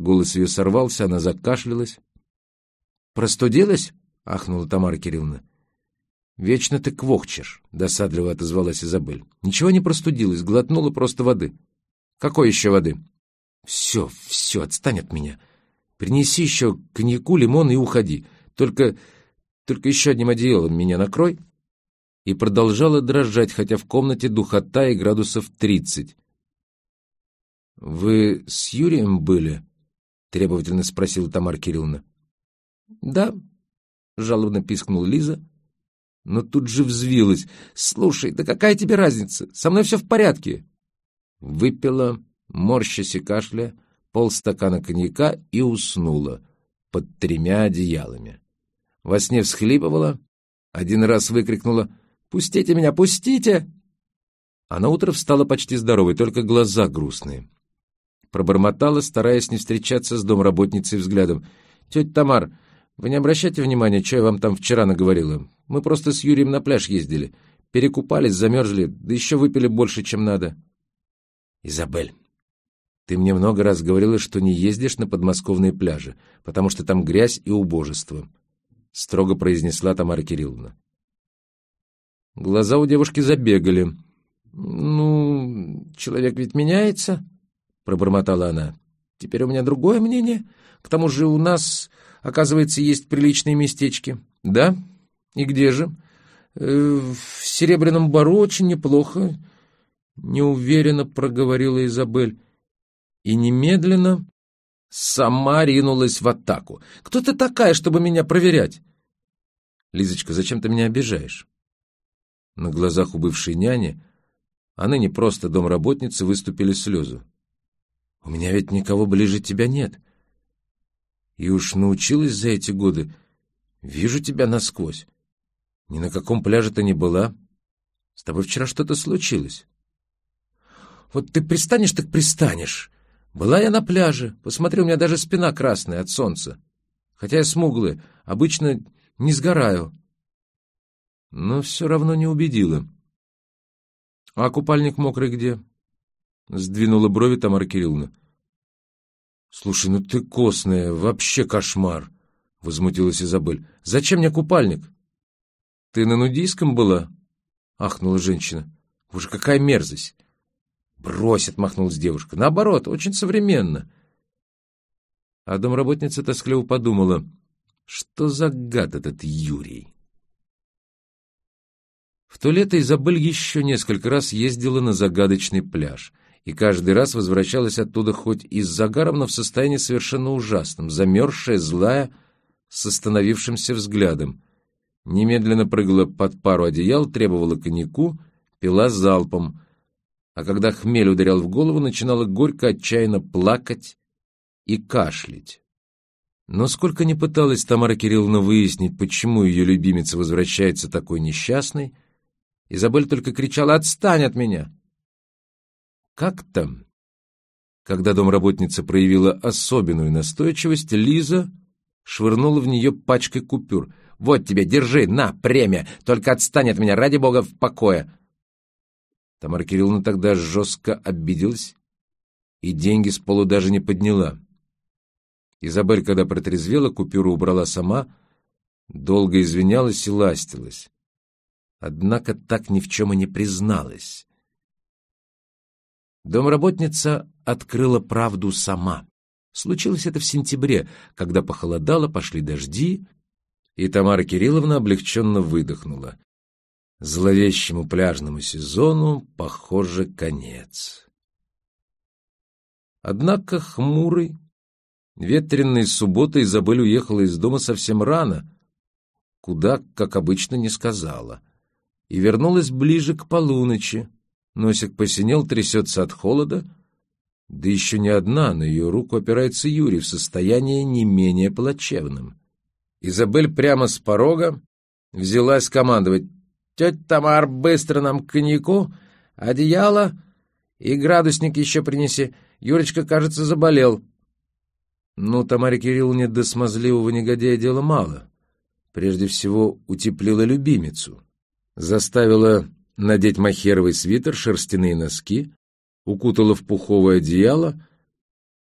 Голос ее сорвался, она закашлялась. «Простудилась?» — ахнула Тамара Кирилловна. «Вечно ты квохчешь», — досадливо отозвалась Изабель. «Ничего не простудилась, глотнула просто воды». «Какой еще воды?» «Все, все, отстань от меня. Принеси еще коньяку, лимон и уходи. Только, только еще одним одеялом меня накрой». И продолжала дрожать, хотя в комнате духота и градусов тридцать. «Вы с Юрием были?» — требовательно спросила Тамара Кирилловна. «Да», — жалобно пискнула Лиза, но тут же взвилась. «Слушай, да какая тебе разница? Со мной все в порядке». Выпила, морщась и кашля, полстакана коньяка и уснула под тремя одеялами. Во сне всхлипывала, один раз выкрикнула «Пустите меня, пустите!» А на утро встала почти здоровой, только глаза грустные. Пробормотала, стараясь не встречаться с домработницей взглядом. «Тетя Тамар, вы не обращайте внимания, что я вам там вчера наговорила. Мы просто с Юрием на пляж ездили. Перекупались, замерзли, да еще выпили больше, чем надо». «Изабель, ты мне много раз говорила, что не ездишь на подмосковные пляжи, потому что там грязь и убожество», — строго произнесла Тамара Кирилловна. Глаза у девушки забегали. «Ну, человек ведь меняется», — пробормотала она. «Теперь у меня другое мнение. К тому же у нас, оказывается, есть приличные местечки». «Да? И где же?» э, «В Серебряном Бару очень неплохо», — неуверенно проговорила Изабель. И немедленно сама ринулась в атаку. «Кто ты такая, чтобы меня проверять?» «Лизочка, зачем ты меня обижаешь?» На глазах у бывшей няни, а ныне просто домработницы, выступили слезы. «У меня ведь никого ближе тебя нет. И уж научилась за эти годы. Вижу тебя насквозь. Ни на каком пляже ты не была. С тобой вчера что-то случилось». «Вот ты пристанешь, так пристанешь. Была я на пляже. Посмотри, у меня даже спина красная от солнца. Хотя я смуглая, обычно не сгораю но все равно не убедила. — А купальник мокрый где? — сдвинула брови Тамара Кирилловна. — Слушай, ну ты костная, вообще кошмар! — возмутилась Изабель. — Зачем мне купальник? — Ты на нудийском была? — ахнула женщина. — Уже какая мерзость! — Брось, — отмахнулась девушка. — Наоборот, очень современно. А домработница тоскливо подумала, что за гад этот Юрий? В то лето Изабель еще несколько раз ездила на загадочный пляж, и каждый раз возвращалась оттуда хоть и с загаром, но в состоянии совершенно ужасном, замерзшая, злая, с остановившимся взглядом. Немедленно прыгала под пару одеял, требовала коньяку, пила залпом, а когда хмель ударял в голову, начинала горько, отчаянно плакать и кашлять. Но сколько ни пыталась Тамара Кирилловна выяснить, почему ее любимица возвращается такой несчастной, Изабель только кричала «Отстань от меня!» Как там? Когда домработница проявила особенную настойчивость, Лиза швырнула в нее пачкой купюр. «Вот тебе, держи, на, премия! Только отстань от меня, ради бога, в покое!» Тамара Кирилловна тогда жестко обиделась и деньги с полу даже не подняла. Изабель, когда протрезвела, купюру убрала сама, долго извинялась и ластилась однако так ни в чем и не призналась. Домработница открыла правду сама. Случилось это в сентябре, когда похолодало, пошли дожди, и Тамара Кирилловна облегченно выдохнула. Зловещему пляжному сезону, похоже, конец. Однако хмурый, ветренной субботой Изабель уехала из дома совсем рано, куда, как обычно, не сказала — и вернулась ближе к полуночи. Носик посинел, трясется от холода. Да еще не одна, на ее руку опирается Юрий в состоянии не менее плачевном. Изабель прямо с порога взялась командовать. «Тетя Тамар, быстро нам коньяку, одеяло и градусник еще принеси. Юрочка, кажется, заболел». Ну, Тамаре Кирилловне до смазливого негодяя дела мало. Прежде всего, утеплила любимицу заставила надеть махеровый свитер, шерстяные носки, укутала в пуховое одеяло,